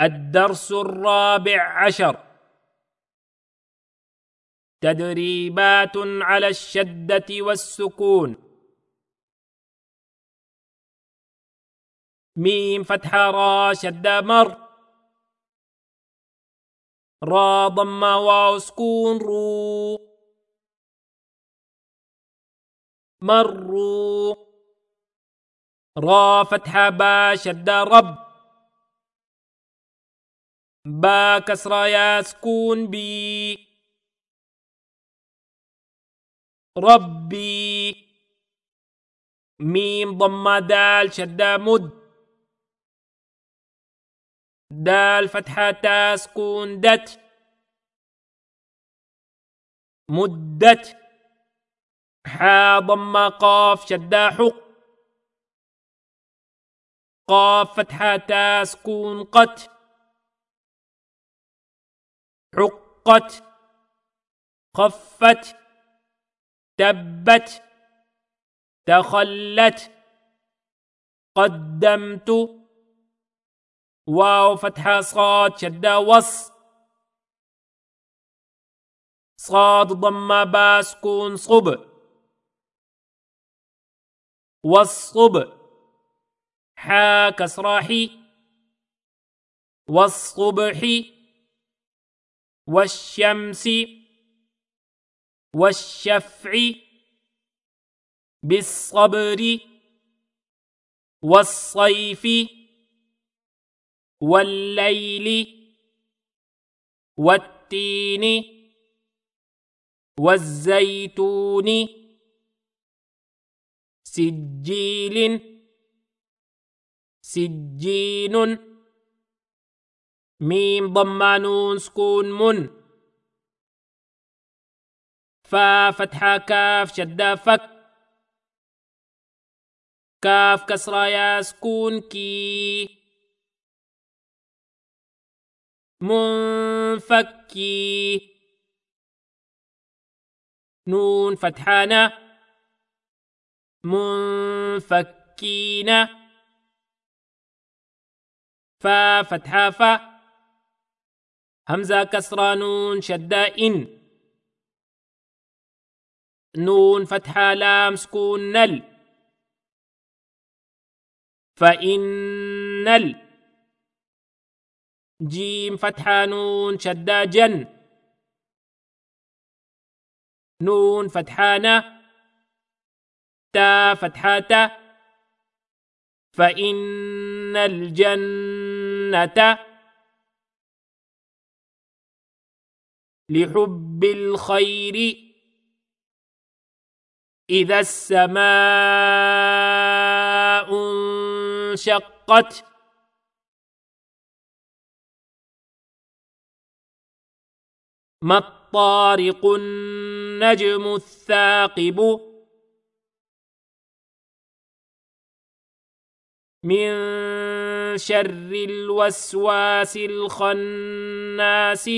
الدرس الرابع عشر. تدريبات على الشدة والسكون. ميم فتح را شد مر. را ضم واو سكون رو. مروا را فتح با شد رب. با كسر يا سكون بي. ربي. ميم ضم دال شدة مد. دال فتحة تا سكون دت. مدت. حا ضم قاف شدة حق. قاف فتحة تا سكون قت. عقت خفت تبت تخلت قدمت واو فتحة صاد شدة وص صاد ضم باسكون صب والصب حا كسراحي والصبح والشمس والشفع بالصبر والصيف والليل والتين والزيتون سجيل سجين ميم ضمانون سكون من. فا فتحة كاف شدة فك. كاف كسرة يا سكون كي. منفكي. نون فتحانة منفكين فا فتحة فا. همزة كسرة نون شدة إن. نون فتحة لام سكون نل. فإن ال جيم فتحة نون شدة جن. نون فتحانة تا فتحة فإن الجنة لحب الخير إذا السماء انشقت ما الطارق النجم الثاقب من شر الوسواس الخناس